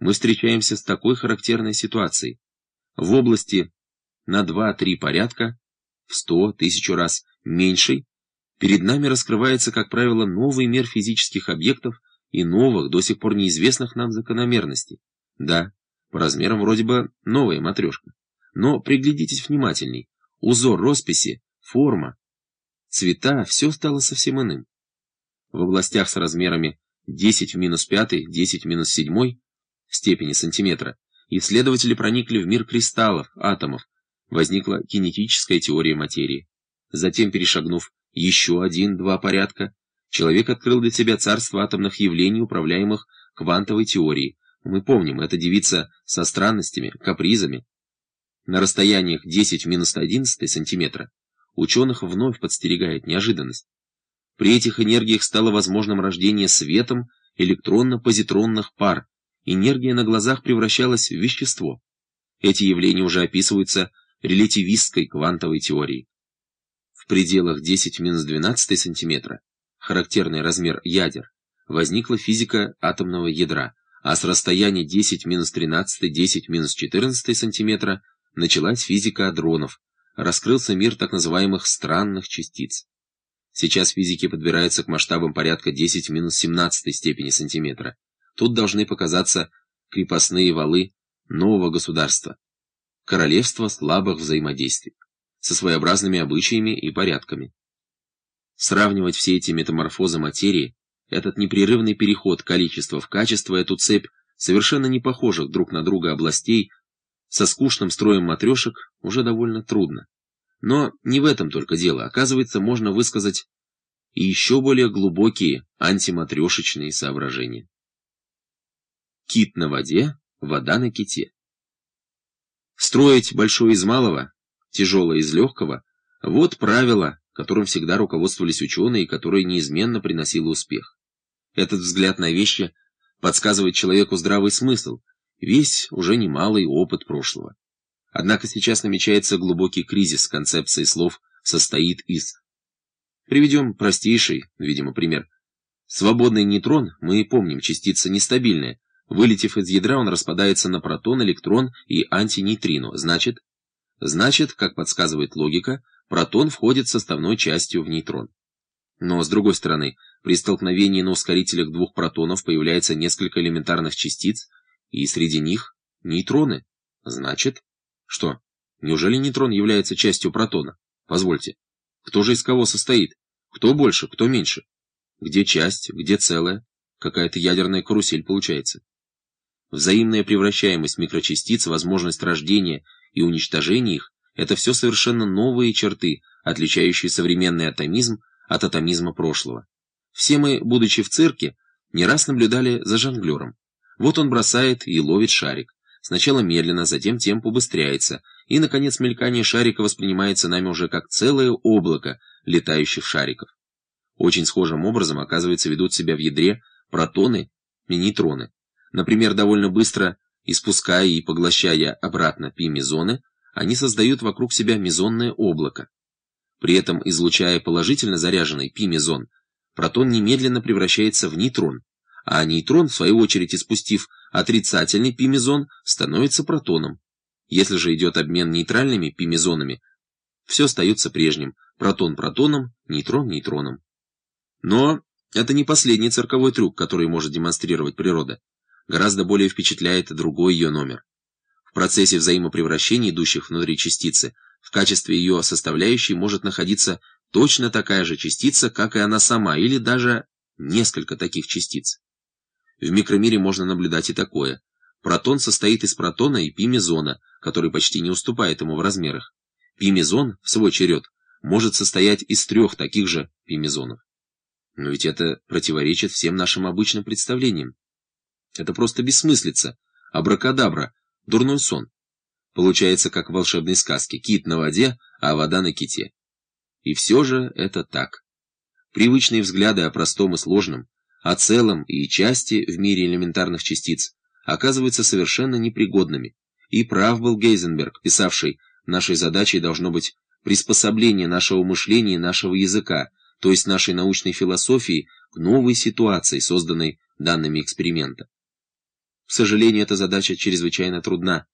мы встречаемся с такой характерной ситуацией. В области на 2-3 порядка, в 100, тысячу раз меньшей, перед нами раскрывается, как правило, новый мир физических объектов и новых, до сих пор неизвестных нам закономерностей. Да, по размерам вроде бы новая матрешка. Но приглядитесь внимательней. Узор росписи, форма, цвета, все стало совсем иным. В областях с размерами 10 в минус 5, 10 в минус 7 степени сантиметра исследователи проникли в мир кристаллов, атомов. Возникла кинетическая теория материи. Затем, перешагнув еще один-два порядка, человек открыл для себя царство атомных явлений, управляемых квантовой теорией. Мы помним, это девица со странностями, капризами. На расстояниях 10 в минус 11 сантиметра ученых вновь подстерегает неожиданность. При этих энергиях стало возможным рождение светом электронно-позитронных пар. Энергия на глазах превращалась в вещество. Эти явления уже описываются релятивистской квантовой теорией. В пределах 10-12 см, характерный размер ядер, возникла физика атомного ядра, а с расстояния 10-13, 10-14 см началась физика адронов, раскрылся мир так называемых странных частиц. Сейчас физики подбираются к масштабам порядка 10 в минус 17 степени сантиметра. Тут должны показаться крепостные валы нового государства. Королевство слабых взаимодействий, со своеобразными обычаями и порядками. Сравнивать все эти метаморфозы материи, этот непрерывный переход количества в качество, эту цепь совершенно не похожих друг на друга областей, со скучным строем матрешек уже довольно трудно. Но не в этом только дело. Оказывается, можно высказать и еще более глубокие антиматрешечные соображения. Кит на воде, вода на ките. Строить большое из малого, тяжелое из легкого – вот правило, которым всегда руководствовались ученые которое неизменно приносило успех. Этот взгляд на вещи подсказывает человеку здравый смысл, весь уже немалый опыт прошлого. Однако сейчас намечается глубокий кризис концепции слов «состоит из». Приведем простейший, видимо, пример. Свободный нейтрон, мы и помним, частица нестабильная. Вылетев из ядра, он распадается на протон, электрон и антинейтрино. Значит, значит, как подсказывает логика, протон входит составной частью в нейтрон. Но, с другой стороны, при столкновении на ускорителях двух протонов появляется несколько элементарных частиц, и среди них нейтроны. Значит, что, неужели нейтрон является частью протона? Позвольте, кто же из кого состоит? Кто больше, кто меньше? Где часть, где целая? Какая-то ядерная карусель получается. Взаимная превращаемость микрочастиц, возможность рождения и уничтожения их – это все совершенно новые черты, отличающие современный атомизм от атомизма прошлого. Все мы, будучи в цирке, не раз наблюдали за жонглером. Вот он бросает и ловит шарик. Сначала медленно, затем темп убыстряется, и, наконец, мелькание шарика воспринимается нами уже как целое облако летающих шариков. Очень схожим образом, оказывается, ведут себя в ядре протоны и нейтроны. Например, довольно быстро испуская и поглощая обратно пи-мезоны, они создают вокруг себя мезонное облако. При этом, излучая положительно заряженный пи-мезон, протон немедленно превращается в нейтрон, а нейтрон, в свою очередь испустив отрицательный пимезон, становится протоном. Если же идет обмен нейтральными пимезонами, все остается прежним – протон протоном, нейтрон нейтроном. Но это не последний цирковой трюк, который может демонстрировать природа. Гораздо более впечатляет другой ее номер. В процессе взаимопревращения, идущих внутри частицы, в качестве ее составляющей может находиться точно такая же частица, как и она сама, или даже несколько таких частиц. В микромире можно наблюдать и такое. Протон состоит из протона и пимезона, который почти не уступает ему в размерах. Пимезон, в свой черед, может состоять из трех таких же пимезонов. Но ведь это противоречит всем нашим обычным представлениям. Это просто бессмыслица, абракадабра, дурной сон. Получается, как в волшебной сказке, кит на воде, а вода на ките. И все же это так. Привычные взгляды о простом и сложном, о целом и части в мире элементарных частиц оказываются совершенно непригодными. И прав был Гейзенберг, писавший «Нашей задачей должно быть приспособление нашего мышления и нашего языка, то есть нашей научной философии, к новой ситуации, созданной данными эксперимента». К сожалению, эта задача чрезвычайно трудна.